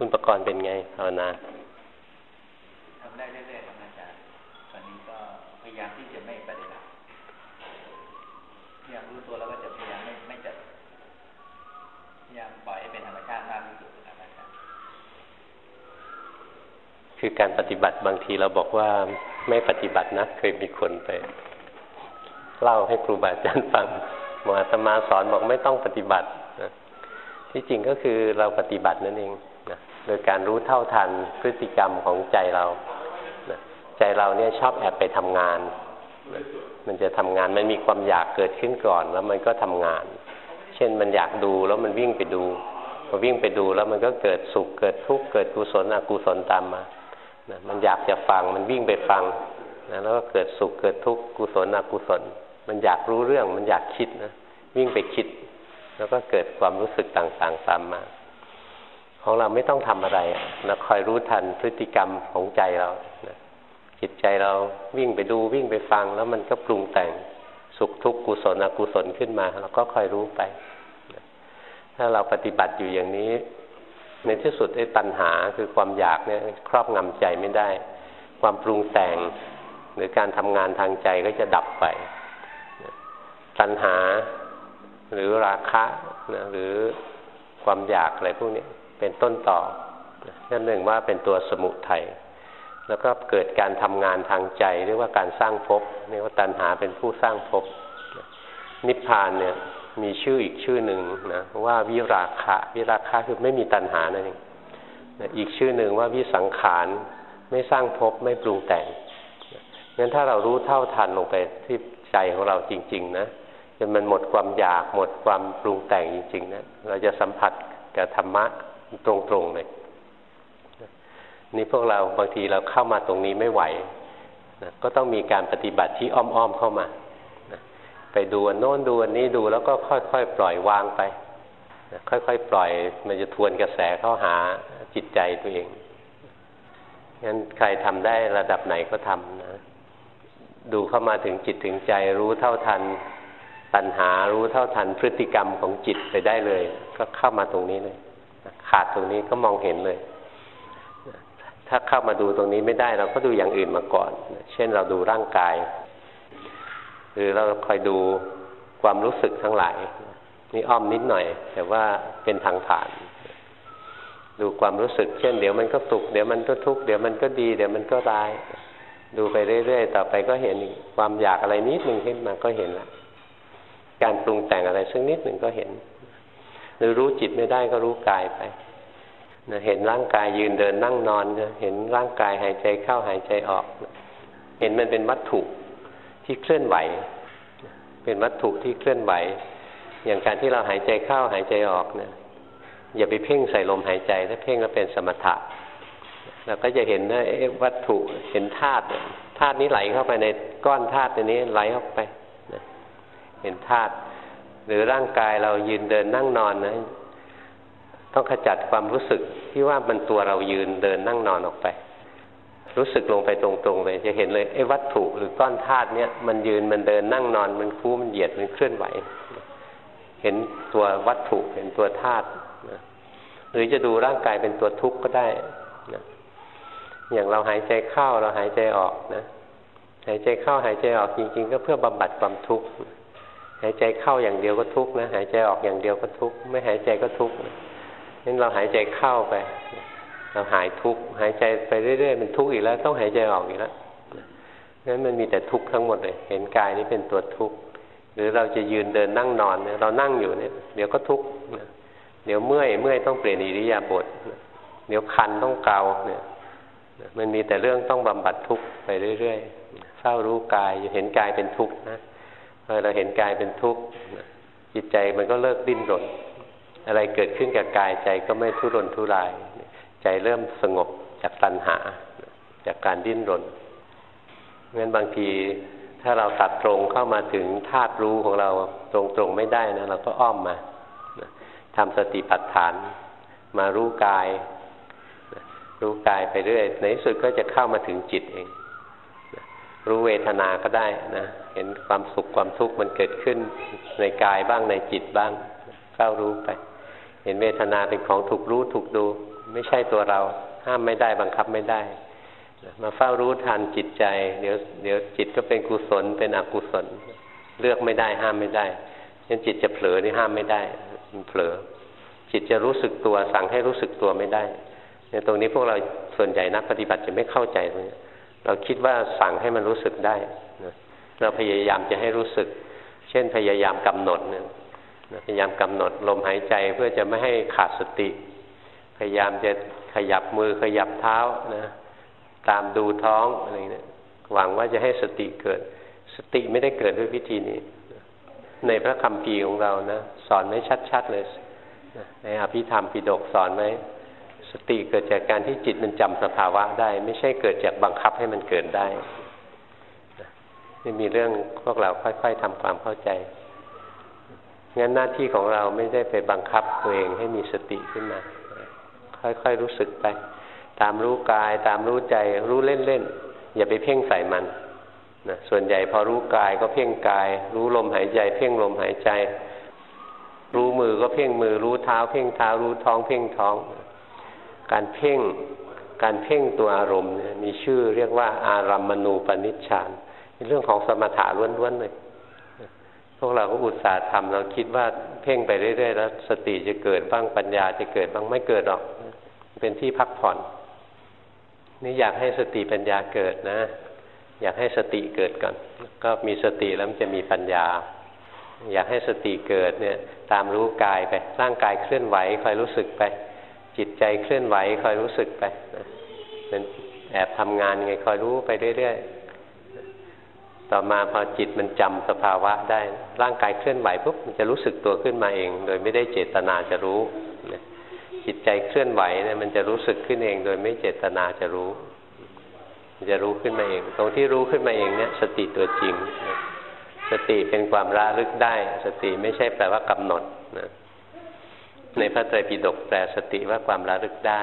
คุณประกรณ์เป็นไงภาวนาทำได้เรื่อยๆครับอาจารย์ตอนนี้ก็พยายามที่จะไม่ปฏิบัติพยายามรู้ตัวแล้วก็จะพยายามไม่ไม่จัดพยายามปล่อยให้เป็นธรรมชาติมากที่สุดครับอาจารย์คือการปฏิบัติบางทีเราบอกว่าไม่ปฏิบัตินะเคยมีคนไปเล่าให้ครูบาอาจารย์ฟังหมออาตมาสอนบอกไม่ต้องปฏิบัตินะที่จริงก็คือเราปฏิบัตินั่นเองนะ โดยการรู้เท่าทันพฤติกรรมของใจเรา ใจเราเนี่ยชอบแอบไปทำงาน มันจะทำงานมันมีความอยากเกิดขึ้นก่อนแล้วมันก็ทำงาน เช่นมันอยากดูแล้วมันวิ่งไปดูพอวิ่งไปดูแล้วมันก็เกิดสุขเกิดทุกข์เกิดกุศลอกุศลตามมานะมันอยากจะฟังมันวิ่งไปฟังนะแล้วก็เกิดสุขเกิดทุกข์กุศลอกุศล มันอยากรู้เรื่องมันอยากคิดนะวิ่งไปคิด แล้วก็เกิดความรู้สึกต่างๆตามมา ของเราไม่ต้องทำอะไรเราคอยรู้ทันพฤติกรรมของใจเราจิตใจเราวิ่งไปดูวิ่งไปฟัง แล้วมันก็ปรุงแต่งสุขทุกข์กุศลอกุศลขึ้นมาเราก็คอยรู้ไป ถ้าเราปฏิบัติอยู่อย่างนี้ ในที่สุดไอ้ตัณหาคือความอยากเนี่ยครอบงำใจไม่ได้ ความปรุงแต่งหรือการทำงานทางใจก็จะดับไป ตัณหาหรือราคะนะหรือความอยากอะไรพวกนี้ เป็นต้นต่อนั่นหนึ่งว่าเป็นตัวสมุทัยแล้วก็เกิดการทำงานทางใจเรียกว่าการสร้างภพเรียกว่าตัณหาเป็นผู้สร้างภพนิพพานเนี่ยมีชื่ออีกชื่อหนึ่งนะว่าวิราคะวิราคะคือไม่มีตัณหานั่นเองอีกชื่อหนึ่งว่าวิสังขารไม่สร้างภพไม่ปรุงแต่งงั้นถ้าเรารู้เท่าทันลงไปที่ใจของเราจริง ๆ นะจนมันหมดความอยากหมดความปรุงแต่งจริง ๆนะเราจะสัมผัสกับธรรมะ ตรงๆเลยนี่พวกเราบางทีเราเข้ามาตรงนี้ไม่ไหวนะก็ต้องมีการปฏิบัติที่อ้อมๆเข้ามานะไปดูอันโน้นดูอันนี้ดูแล้วก็ค่อยๆปล่อยวางไปนะค่อยๆปล่อย มันจะทวนกระแสเข้าหาจิตใจตัวเองงั้นใครทำได้ระดับไหนก็ทำนะดูเข้ามาถึงจิตถึงใจ รู้เท่าทันตัณหารู้เท่าทันพฤติกรรมของจิตไปได้เลย ก็เข้ามาตรงนี้เลย ขาดตรงนี้ก็มองเห็นเลย ถ้าเข้ามาดูตรงนี้ไม่ได้เราก็ดูอย่างอื่นมาก่อน เช่นเราดูร่างกาย หรือเราคอยดูความรู้สึกทั้งหลาย นี่อ้อมนิดหน่อย แต่ว่าเป็นทางผ่าน ดูความรู้สึก เช่น เดี๋ยวมันก็สุขเดี๋ยวมันก็ทุกข์เดี๋ยวมันก็ดี เดี๋ยวมันก็ร้าย ดูไปเรื่อยๆต่อไปก็เห็นความอยากอะไรนิดหนึ่งขึ้นมาก็เห็นละการปรุงแต่งอะไรซึ่งนิดหนึ่งก็เห็น หรือรู้จิตไม่ได้ก็รู้กายไปนะเห็นร่างกายยืนเดินนั่งนอนเห็นร่างกายหายใจเข้าหายใจออกนะเห็นมันเป็นวัตถุที่เคลื่อนไหว เป็นวัตถุที่เคลื่อนไหว อย่างการที่เราหายใจเข้าหายใจออกเนะี่ยอย่าไปเพ่งใส่ลมหายใจ ถ้าเพ่งก็เป็นสมถะเราก็จะเห็นนะวัตถุเห็นธาตุธาตุนี้ไหลเข้าไปในก้อนธาตุตัวนี้ไหลเข้าไปนะเห็นธาตุ หรือร่างกายเรายืนเดินนั่งนอนนะต้องขจัดความรู้สึกที่ว่ามันตัวเรายืนเดินนั่งนอนออกไป รู้สึกลงไปตรงๆเลย จะเห็นเลยไอ้วัตถุหรือก้อนธาตุเนี้ยมันยืนมันเดินนั่งนอนมันคู่มันเหยียดมันเคลื่อนไหว เห็นตัววัตถุเห็นตัวธาตุหรือจะดูร่างกายเป็นตัวทุกข์ก็ได้นะอย่างเราหายใจเข้าเราหายใจออกนะ หายใจเข้าหายใจออกจริง ๆ ก็เพื่อบำบัดความทุกข์ หายใจเข้าอย่างเดียวก็ทุกข์นะหายใจออกอย่างเดียวก็ทุกข์ไม่หายใจก็ทุกข์นั้นเราหายใจเข้าไป เราหายทุกข์หายใจไปเรื่อยๆมันทุกข์อีกแล้ว ต้องหายใจออกอีกแล้วนั้นมันมีแต่ทุกข์ทั้งหมดเลย เห็นกายนี้เป็นตัวทุกข์หรือเราจะยืนเดินนั่งนอนเนี่ยเรานั่งอยู่เนี่ยเดี๋ยวก็ทุกข์เดี๋ยวเมื่อยเมื่อยต้องเปลี่ยนอิริยาบถเดี๋ยวคันต้องเกาเนี่ยมันมีแต่เรื่องต้องบำบัดทุกข์ไปเรื่อยๆเฝ้ารู้กายเห็นกายเป็นทุกข์นะ พอเราเห็นกายเป็นทุกข์จิตใจมันก็เลิกดิ้นรน อะไรเกิดขึ้นกับกายใจก็ไม่ทุรนทุราย ใจเริ่มสงบจากตัณหา จากการดิ้นรนงั้นบางทีถ้าเราตัดตรงเข้ามาถึงธาตุรู้ของเราตรงๆไม่ได้นะเราก็อ้อมมาทำสติปัฏฐาน มารู้กาย รู้กายไปเรื่อยในที่สุดก็จะเข้ามาถึงจิตเอง รู้เวทนาก็ได้นะ เห็นความสุขความทุกข์มันเกิดขึ้นในกายบ้างในจิตบ้างเฝ้ารู้ไป เห็นเวทนาเป็นของถูกรู้ถูกดู ไม่ใช่ตัวเรา ห้ามไม่ได้บังคับไม่ได้ มาเฝ้ารู้ทันจิตใจ เดี๋ยวเดี๋ยวจิตก็เป็นกุศลเป็นอกุศล เลือกไม่ได้ห้ามไม่ได้ยันจิตจะเผลอนี่ห้ามไม่ได้มันเผลอ จิตจะรู้สึกตัวสั่งให้รู้สึกตัวไม่ได้เนี่ยตรงนี้พวกเราส่วนใหญ่นักปฏิบัติจะไม่เข้าใจตรงนี้ เราคิดว่าสั่งให้มันรู้สึกได้นะเราพยายามจะให้รู้สึก เช่นพยายามกำหนดนี่ยพยายามกำหนดลมหายใจเพื่อจะไม่ให้ขาดสติ พยายามจะขยับมือขยับเท้านะตามดูท้องอะไรเนี่ยหวังว่าจะให้สติเกิด สติไม่ได้เกิดด้วยวิธีนี้ ในพระคำพีของเรานะสอนไม่ชัดๆเลยในอภิธรรมปิฎกสอนไว้ สติเกิดจากการที่จิตมันจำสภาวะได้ ไม่ใช่เกิดจากบังคับให้มันเกิดได้นี่มีเรื่องพวกเราค่อย ๆทำความเข้าใจงั้นหน้าที่ของเราไม่ได้ไปบังคับตัวเองให้มีสติขึ้นมา ค่อยๆรู้สึกไป ตามรู้กาย ตามรู้ใจรู้เล่นๆอย่าไปเพ่งใส่มันนะส่วนใหญ่พอรู้กายก็เพ่งกาย รู้ลมหายใจ เพ่งลมหายใจ รู้มือก็เพ่งมือ รู้เท้า เพ่งเท้า รู้ท้อง เพ่งท้อง การเพ่งการเพ่งตัวอารมณ์มีชื่อเรียกว่าอารัมมณูปนิชฌานเป็นเรื่องของสมถะล้วนๆเลยพวกเราก็อุตส่าห์ทำเราคิดว่าเพ่งไปเรื่อยๆแล้วสติจะเกิดบ้างปัญญาจะเกิดบ้างไม่เกิดหรอก เป็นที่พักผ่อน นี่อยากให้สติปัญญาเกิดนะ อยากให้สติเกิดก่อน ก็มีสติแล้วมันจะมีปัญญา อยากให้สติเกิดเนี่ย ตามรู้กายไปร่างกายเคลื่อนไหวคอยรู้สึกไป จิตใจเคลื่อนไหวคอยรู้สึกไปเป็นแอบทำงานไงคอยรู้ไปเรื่อยๆ ต่อมาพอจิตมันจำสภาวะได้ ร่างกายเคลื่อนไหวปุ๊บมันจะรู้สึกตัวขึ้นมาเอง โดยไม่ได้เจตนาจะรู้จิตใจเคลื่อนไหวเนี่ยมันจะรู้สึกขึ้นเอง โดยไม่เจตนาจะรู้ มันจะรู้ขึ้นมาเอง ตรงที่รู้ขึ้นมาเองเนี่ยสติตัวจริงสติเป็นความระลึกได้ สติไม่ใช่แปลว่ากำหนดนะ ในพระไตรปิฎกแปลสติว่าความระลึกได้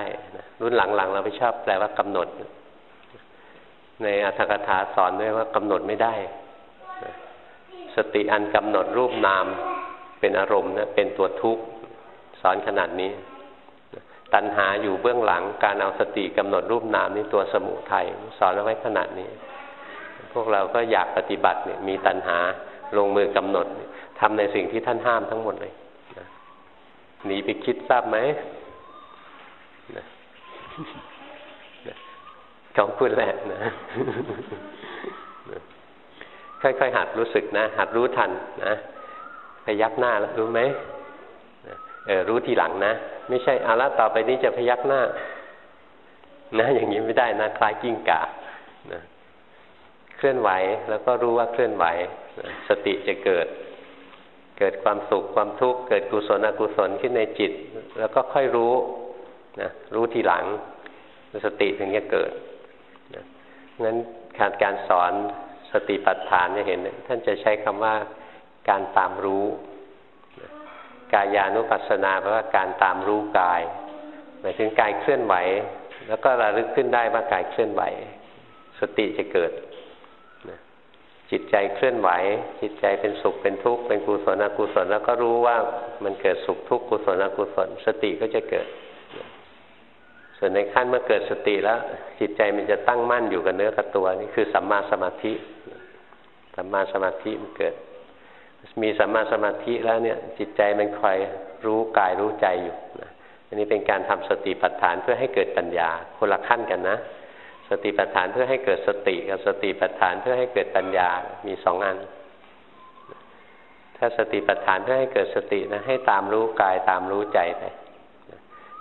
รุ่นหลังๆ เราไม่ชอบแปลว่ากำหนด ในอัตถกถาสอนด้วยว่ากำหนดไม่ได้ สติอันกำหนดรูปนามเป็นอารมณ์นะเป็นตัวทุกข์สอนขนาดนี้ ตัณหาอยู่เบื้องหลังการเอาสติกำหนดรูปนามนี่ตัวสมุทัยสอนเอาไว้ขนาดนี้ พวกเราก็อยากปฏิบัติเนี่ยมีตัณหาลงมือกำหนดทำในสิ่งที่ท่านห้ามทั้งหมดเลย หนีไปคิดทราบไหมของคุณแหละนะค่อยๆหัดรู้สึกนะ หัดรู้ทันนะพยักหน้าแล้วรู้ไหมเออรู้ทีหลังนะ ไม่ใช่อาละต่อไปนี้จะพยักหน้า นะ อย่างนี้ไม่ได้นะคล้ายกิ้งก่านะเคลื่อนไหวแล้วก็รู้ว่าเคลื่อนไหวนะสติจะเกิด เกิดความสุขความทุกข์เกิดกุศลอกุศลขึ้นในจิต แล้วก็ค่อยรู้นะรู้ทีหลังสติถึงจะเกิดนะงั้นการการสอนสติปัฏฐานเนี่ยเห็น ท่านจะใช้คำว่าการตามรู้กายานุปัสสนาแปลว่าการตามรู้กายหมายถึงกายเคลื่อนไหว แล้วก็ระลึกขึ้นได้ว่ากายเคลื่อนไหว สติจะเกิด จิตใจเคลื่อนไหว จิตใจเป็นสุขเป็นทุกข์เป็นกุศลอกุศลแล้วก็รู้ว่ามันเกิดสุขทุกข์กุศลอกุศล สติก็จะเกิด ส่วนในขั้นเมื่อเกิดสติแล้ว จิตใจมันจะตั้งมั่นอยู่กับเนื้อกับตัวนี่คือสัมมาสมาธิสัมมาสมาธิมันเกิด มีสัมมาสมาธิแล้วเนี่ย จิตใจมันคอยรู้กายรู้ใจอยู่นะอันนี้เป็นการทำสติปัฏฐานเพื่อให้เกิดปัญญาคนละขั้นกันนะ สติปัฏฐานเพื่อให้เกิดสติกับสติปัฏฐานเพื่อให้เกิดปัญญา มีสองอัน ถ้าสติปัฏฐานเพื่อให้เกิดสตินะให้ตามรู้กายตามรู้ใจไป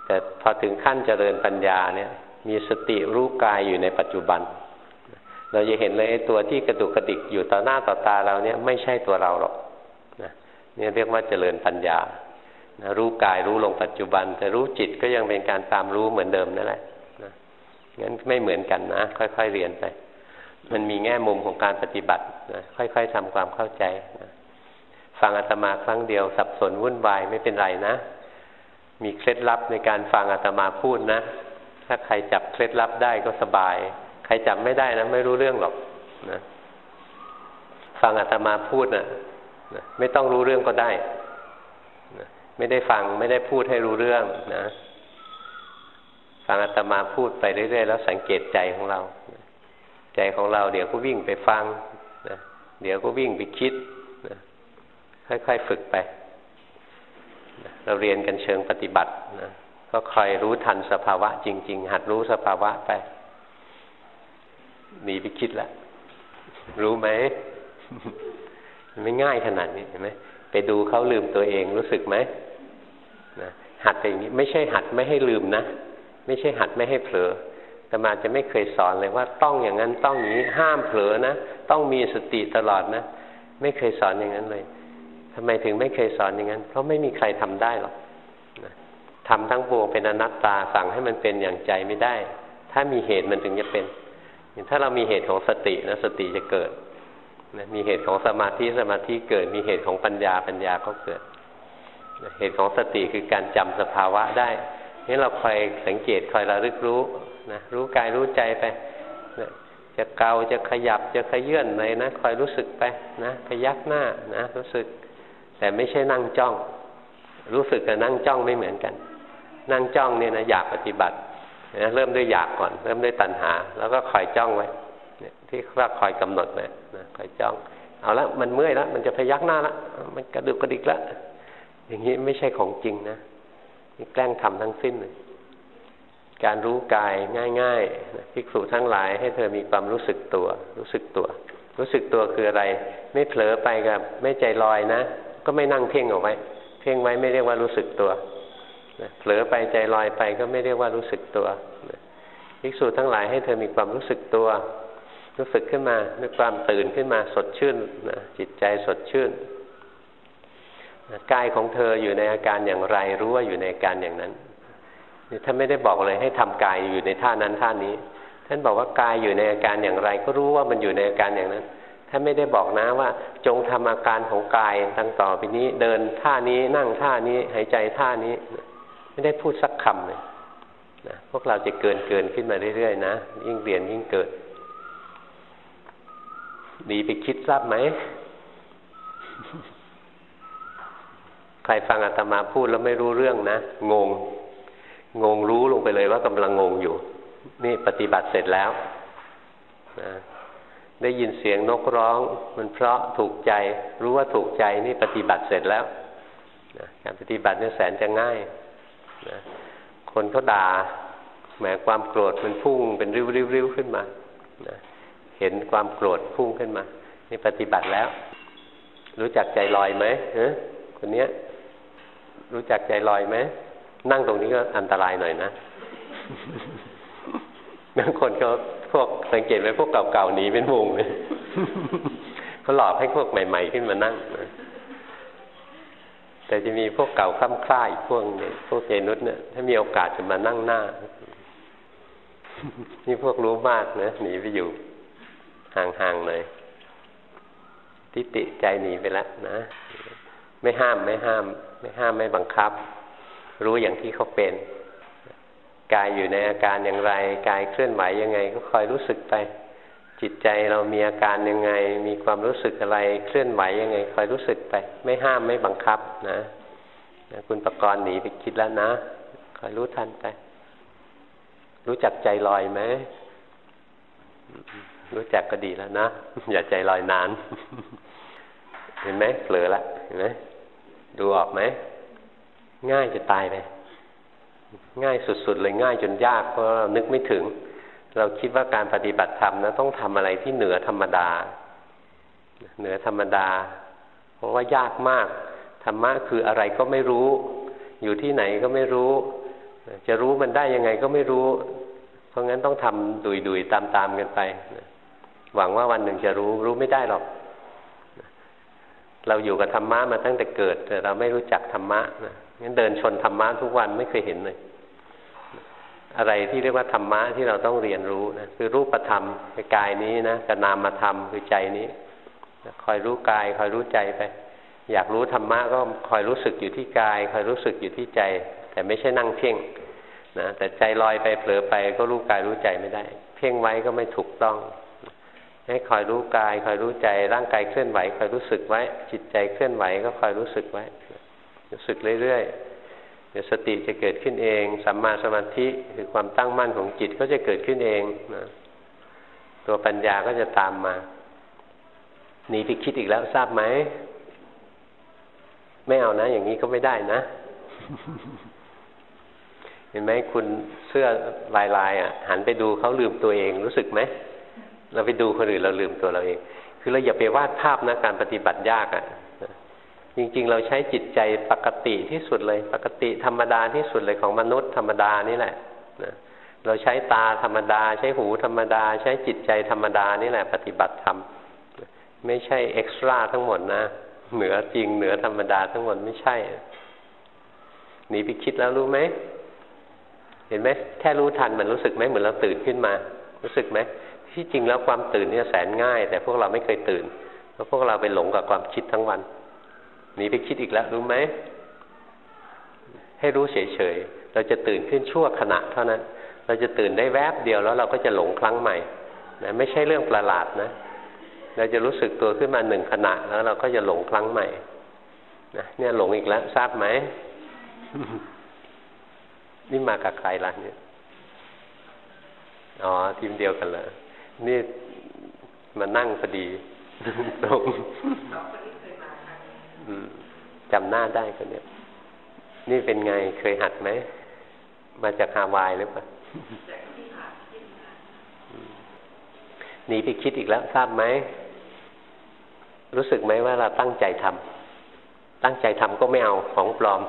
แต่พอถึงขั้นเจริญปัญญาเนี่ย มีสติรู้กายอยู่ในปัจจุบัน เราจะเห็นเลยไอ้ตัวที่กระดุกกระดิกอยู่ต่อหน้าต่อตาเราเนี่ยไม่ใช่ตัวเราหรอกนะนี่เรียกว่าเจริญปัญญานะรู้กายรู้ลงปัจจุบัน แต่รู้จิตก็ยังเป็นการตามรู้เหมือนเดิมนั่นแหละนะ งั้นไม่เหมือนกันนะ ค่อย ๆ เรียนไป มันมีแง่มุมของการปฏิบัตินะค่อยๆทำความเข้าใจนะฟังอาตมาครั้งเดียวสับสนวุ่นวายไม่เป็นไรนะ มีเคล็ดลับในการฟังอาตมาพูดนะ ถ้าใครจับเคล็ดลับได้ก็สบาย ใครจับไม่ได้นะไม่รู้เรื่องหรอกนะฟังอาตมาพูดนะนะไม่ต้องรู้เรื่องก็ได้นะไม่ได้ฟังไม่ได้พูดให้รู้เรื่องนะ ฟังอาตมาพูดไปเรื่อยๆแล้วสังเกตใจของเรา ใจของเราเดี๋ยวก็วิ่งไปฟังนะเดี๋ยวก็วิ่งไปคิดนะค่อยๆฝึกไปนะเราเรียนกันเชิงปฏิบัตินะก็คอยรู้ทันสภาวะ จริง ๆ หัดรู้สภาวะไปหนีไปคิดแล้วรู้ไหมไม่ง่ายขนาดนี้เห็นไหมไปดูเขาลืมตัวเองรู้สึกไหมนะหัดอย่างนี้ไม่ใช่หัดไม่ให้ลืมนะ ไม่ใช่หัดไม่ให้เผลอแต่มาจะไม่เคยสอนเลยว่าต้องอย่างนั้นต้องนี้ห้ามเผลอนะ ต้องมีสติตลอดนะ ไม่เคยสอนอย่างนั้นเลยทำไมถึงไม่เคยสอนอย่างนั้น เพราะไม่มีใครทำได้หรอกทำทั้งปวงเป็นอนัตตาสั่งให้มันเป็นอย่างใจไม่ได้ ถ้ามีเหตุมันถึงจะเป็น ถ้าเรามีเหตุของสตินะสติจะเกิดนะมีเหตุของสมาธิสมาธิเกิด มีเหตุของปัญญาปัญญาก็เกิด เหตุของสติคือการจำสภาวะได้ นี่เราคอยสังเกตคอยระลึกรู้นะรู้กายรู้ใจไปนะจะเกาจะขยับจะขยื่นอะไรนะคอยรู้สึกไปนะพยักหน้านะรู้สึก แต่ไม่ใช่นั่งจ้อง รู้สึกกับนั่งจ้องไม่เหมือนกัน นั่งจ้องเนี่ยนะอยากปฏิบัตินะเริ่มด้วยอยากก่อน เริ่มด้วยตัณหา แล้วก็คอยจ้องไว้ที่ว่าคอยกำหนดไว้นะคอยจ้อง เอาละมันเมื่อยแล้วมันจะพยักหน้าละมันกระดุกกระดิกละอย่างนี้ไม่ใช่ของจริงนะ แกล้งทำทั้งสิ้นเลยการรู้กายง่ายๆภิกษุทั้งหลายให้เธอมีความรู้สึกตัว รู้สึกตัว รู้สึกตัวคืออะไร ไม่เผลอไปกับไม่ใจลอยนะ ก็ไม่นั่งเพ่งเอาไว้ เพ่งไว้ไม่เรียกว่ารู้สึกตัวเผลอไปใจลอยไปก็ไม่เรียกว่ารู้สึกตัวภิกษุทั้งหลายให้เธอมีความรู้สึกตัว รู้สึกขึ้นมาด้วยความตื่นขึ้นมาสดชื่นนะจิตใจสดชื่น กายของเธออยู่ในอาการอย่างไรรู้ว่าอยู่ในอาการอย่างนั้นนี่ท่านไม่ได้บอกเลยให้ทำกายอยู่ในท่านั้นท่านี้ ท่านบอกว่ากายอยู่ในอาการอย่างไร ก็รู้ว่ามันอยู่ในอาการอย่างนั้นท่านไม่ได้บอกนะว่า จงทำอาการของกายตั้งต่อไปนี้ เดินท่านี้นั่งท่านี้หายใจท่านี้ ไม่ได้พูดสักคำเลยนะพวกเราจะเกินเกินขึ้นมาเรื่อยๆนะยิ่งเรียนยิ่งเกิดหนีไปคิดทราบไหม ใครฟังอาตมาพูดแล้วไม่รู้เรื่องนะ งง งงรู้ลงไปเลยว่ากำลังงงอยู่ นี่ปฏิบัติเสร็จแล้วนะได้ยินเสียงนกร้อง มันเพราะถูกใจ รู้ว่าถูกใจนี่ปฏิบัติเสร็จแล้วนะการปฏิบัตินี่แสนจะง่ายนะคนเขาด่าแหมความโกรธมันพุ่งเป็นริ้วๆขึ้นมานะเห็นความโกรธพุ่งขึ้นมา นี่ปฏิบัติแล้ว รู้จักใจลอยไหมเฮ้คนเนี้ย รู้จักใจลอยไหมนั่งตรงนี้ก็อันตรายหน่อยนะบางคนเขาพวกสังเกตไหมพวกเก่าๆหนีเป็นวงเลยเขาหลอกให้พวกใหม่ ๆ ขึ้นมานั่งแต่จะมีพวกเก่าค้ำคล้าอีกพวกเนี่ยพวกเจนุสเนี่ยถ้ามีโอกาสจะมานั่งหน้า นี่พวกรู้มากนะหนีไปอยู่ ห่างๆเลยทิฏฐิใจหนีไปแล้วนะ ไม่ห้ามไม่ห้าม ไม่ห้ามไม่บังคับ รู้อย่างที่เขาเป็น กายอยู่ในอาการอย่างไร กายเคลื่อนไหวยังไง ก็คอยรู้สึกไป จิตใจเรามีอาการยังไง มีความรู้สึกอะไร เคลื่อนไหวยังไง คอยรู้สึกไป ไม่ห้ามไม่บังคับนะคุณประกรณ์หนีไปคิดแล้วนะคอยรู้ทันไป รู้จักใจลอยไหมรู้จักก็ดีแล้วนะ อย่าใจลอยนาน เห็นไหมเผลอละเห็นไหม ดูออกไหม ง่ายจะตายไปง่ายสุด ๆ เลยง่ายจนยากเพราะเรานึกไม่ถึง เราคิดว่าการปฏิบัติธรรมนะต้องทำอะไรที่เหนือธรรมดา เหนือธรรมดา เพราะว่ายากมากธรรมะคืออะไรก็ไม่รู้ อยู่ที่ไหนก็ไม่รู้ จะรู้มันได้ยังไงก็ไม่รู้ เพราะงั้นต้องทำดุยๆตามๆกันไปหวังว่าวันหนึ่งจะรู้รู้ไม่ได้หรอก เราอยู่กับธรรมะมาตั้งแต่เกิด แต่เราไม่รู้จักธรรมะนะงั้นเดินชนธรรมะทุกวันไม่เคยเห็นเลยอะไรที่เรียกว่าธรรมะที่เราต้องเรียนรู้นะคือรูปธรรมคือกายนี้นะกับนามธรรมคือใจนี้คอยรู้กาย คอยรู้ใจไป อยากรู้ธรรมะก็คอยรู้สึกอยู่ที่กาย คอยรู้สึกอยู่ที่ใจ แต่ไม่ใช่นั่งเพ่งนะแต่ใจลอยไปเผลอไปก็รู้กายรู้ใจไม่ได้ เพ่งไว้ก็ไม่ถูกต้อง ให้คอยรู้กายคอยรู้ใจร่างกายเคลื่อนไหวคอยรู้สึกไว้ จิตใจเคลื่อนไหวก็คอยรู้สึกไว้ รู้สึกเรื่อยๆเดี๋ยวสติจะเกิดขึ้นเองสัมมาสมาธิคือความตั้งมั่นของจิตก็จะเกิดขึ้นเองนะตัวปัญญาก็จะตามมาหนีไปคิดอีกแล้วทราบไหมไม่เอานะ อย่างนี้ก็ไม่ได้นะ เห็นไหมคุณเสื้อลายลายอะ หันไปดูเขาลืมตัวเองรู้สึกไหม เราไปดูคนอื่นเราลืมตัวเราเอง คือเราอย่าไปวาดภาพนะการปฏิบัติยากอะจริงๆ เราใช้จิตใจปกติที่สุดเลย ปกติธรรมดาที่สุดเลยของมนุษย์ธรรมดานี่แหละเราใช้ตาธรรมดา ใช้หูธรรมดา ใช้จิตใจธรรมดานี่แหละ ปฏิบัติธรรมไม่ใช่เอ็กซ์ตร้าทั้งหมดนะ เหนือจริงเหนือธรรมดาทั้งหมดไม่ใช่หนีไปคิดแล้วรู้ไหมเห็นไหมแค่รู้ทันมันรู้สึกไหมเหมือนเราตื่นขึ้นมา รู้สึกไหม ที่จริงแล้วความตื่นเนี่ยแสนง่าย แต่พวกเราไม่เคยตื่นเพราะพวกเราไปหลงกับความคิดทั้งวันหนีไปคิดอีกแล้วรู้ไหมให้รู้เฉยๆเราจะตื่นขึ้นชั่วขณะเท่านั้น เราจะตื่นได้แวบเดียวแล้วเราก็จะหลงครั้งใหม่นะไม่ใช่เรื่องประหลาดนะ เราจะรู้สึกตัวขึ้นมาหนึ่งขณะแล้วเราก็จะหลงครั้งใหม่นะเนี่ยหลงอีกแล้วทราบไหมนี่มากับใครล่ะเนี่ยอ๋อทีมเดียวกันเลย นี่มานั่งพอดีตรงจำหน้าได้คนเนี้ยนี่เป็นไงเคยหัดไหม มาจากฮาวายหรือเปล่าหนีไปคิดอีกแล้วทราบไหม รู้สึกไหมว่าเราตั้งใจทำตั้งใจทำก็ไม่เอาของปลอม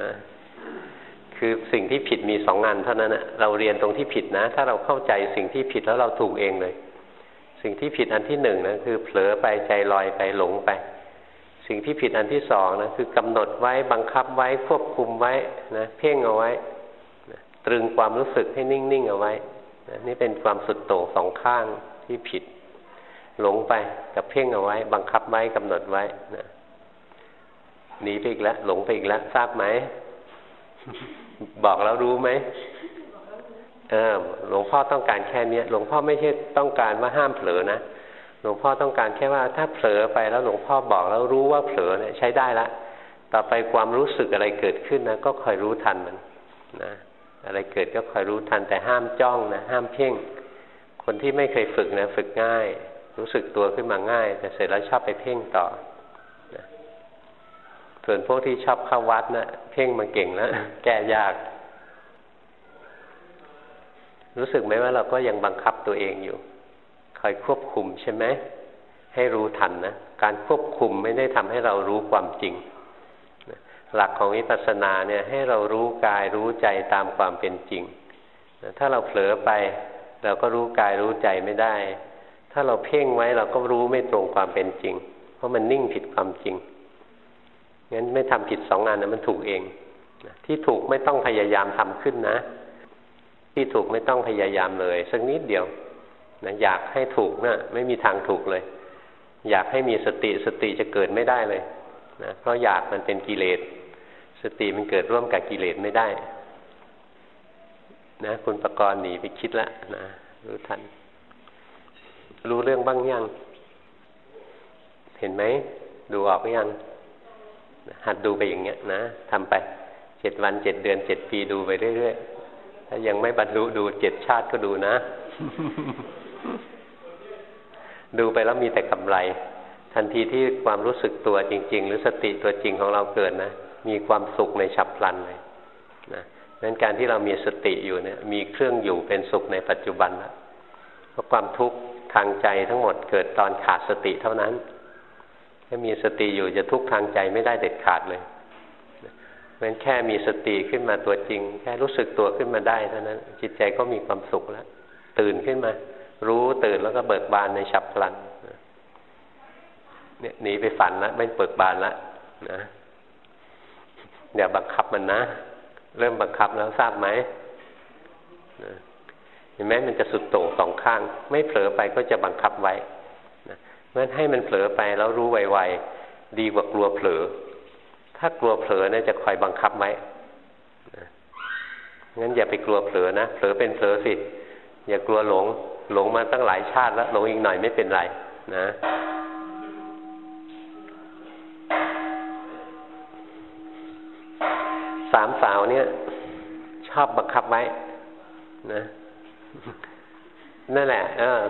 นะ คือสิ่งที่ผิดมีสองงานเท่านั้นนะเราเรียนตรงที่ผิดนะ ถ้าเราเข้าใจสิ่งที่ผิดแล้วเราถูกเองเลย สิ่งที่ผิดอันที่หนึ่งนะคือเผลอไปใจลอยไปหลงไป สิ่งที่ผิดอันที่สองนะคือกำหนดไว้บังคับไว้ควบคุมไว้นะเพ่งเอาไว้นะตรึงความรู้สึกให้นิ่งๆเอาไว้นะนี่เป็นความสุดโต่งสองข้างที่ผิด หลงไปกับเพ่งเอาไว้ บังคับไว้กำหนดไว้นะหนีไปอีกแล้วหลงไปอีกแล้วทราบไหม บอกแล้วรู้ไหมเออหลวงพ่อต้องการแค่เนี้ยหลวงพ่อไม่ใช่ต้องการว่าห้ามเผลอนะหลวงพ่อต้องการแค่ว่าถ้าเผลอไปแล้วหลวงพ่อบอกแล้วรู้ว่าเผลอเนี่ยใช้ได้ละ ต่อไปความรู้สึกอะไรเกิดขึ้นนะก็คอยรู้ทันมันนะอะไรเกิดก็คอยรู้ทันแต่ห้ามจ้องนะห้ามเพ่ง คนที่ไม่เคยฝึกนะฝึกง่าย รู้สึกตัวขึ้นมาง่าย แต่เสร็จแล้วชอบไปเพ่งต่อ ส่วนพวกที่ชอบเข้าวัดนะเพ่งมาเก่งแล้วแก้ยาก รู้สึกไหมว่าเราก็ยังบังคับตัวเองอยู่ คอยควบคุมใช่ไหมให้รู้ทันนะการควบคุมไม่ได้ทำให้เรารู้ความจริง หลักของวิปัสสนาเนี่ย ให้เรารู้กายรู้ใจตามความเป็นจริง ถ้าเราเผลอไป เราก็รู้กายรู้ใจไม่ได้ ถ้าเราเพ่งไว้เราก็รู้ไม่ตรงความเป็นจริง เพราะมันนิ่งผิดความจริง งั้นไม่ทำผิดสองงานนะมันถูกเองที่ถูกไม่ต้องพยายามทำขึ้นนะ ที่ถูกไม่ต้องพยายามเลยสักนิดเดียวนะอยากให้ถูกนะไม่มีทางถูกเลย อยากให้มีสติสติจะเกิดไม่ได้เลยนะเพราะอยากมันเป็นกิเลสสติมันเกิดร่วมกับกิเลสไม่ได้ นะคุณประกรณ์หนีไปคิดละนะรู้ทัน รู้เรื่องบ้างยัง เห็นไหม ดูออกหรือยัง หัดดูไปอย่างเงี้ยนะทำไปเจ็ดวันเจ็ดเดือนเจ็ดปีดูไปเรื่อยๆถ้ายังไม่บรรลุดูเจ็ดชาติก็ดูนะ ดูไปแล้วมีแต่กำไร ทันทีที่ความรู้สึกตัวจริง ๆ หรือสติตัวจริงของเราเกิดนะ มีความสุขในฉับพลันเลยนะนั้นการที่เรามีสติอยู่เนี่ย มีเครื่องอยู่เป็นสุขในปัจจุบันนะเพราะความทุกข์ทางใจทั้งหมดเกิดตอนขาดสติเท่านั้น ถ้ามีสติอยู่จะทุกทางใจไม่ได้เด็ดขาดเลยเพราะฉะนั้นแค่มีสติขึ้นมาตัวจริง แค่รู้สึกตัวขึ้นมาได้เท่านั้น จิตใจก็มีความสุขแล้ว ตื่นขึ้นมา รู้ตื่นแล้วก็เบิกบานในฉับพลันเนี่ยหนีไปฝันแล้วไม่เบิกบานแล้วนะอย่าบังคับมันนะ เริ่มบังคับแล้วทราบไหมเห็นไหมมันจะสุดโต่งสองข้าง ไม่เผลอไปก็จะบังคับไว้ นะเพราะฉะนั้นให้มันเผลอไปแล้วรู้ไวๆดีกว่ากลัวเผลอ ถ้ากลัวเผลอเนี่ยจะคอยบังคับไว้งั้นอย่าไปกลัวเผลอนะเผลอเป็นเผลอสิอย่ากลัวหลง หลงมาตั้งหลายชาติแล้วหลงอีกหน่อยไม่เป็นไรนะสามสาวเนี่ย ชอบบังคับไว้นะ นั่นแหละเออ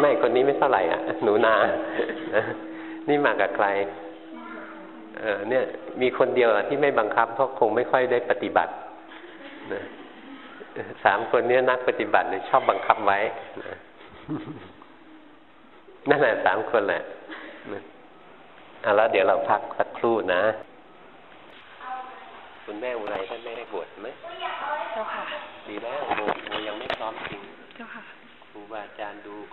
ไม่คนนี้ไม่เท่าไหร่อะ หนูนานะนี่มากับใคร เออ เนี่ย มีคนเดียวอะที่ไม่บังคับเพราะคงไม่ค่อยได้ปฏิบัตินะสามคนเนี้ยนักปฏิบัติเลยชอบบังคับไว้นะนั่นแหละสามคนแหละนะอะแล้วเดี๋ยวเราพักสักครู่นะ คุณแม่อุไรท่านไม่ได้บวชไหมเจ้าค่ะ ดีแล้วโมโมยังไม่พร้อมจริง เจ้าค่ะค รูบาอาจารย์ดูก็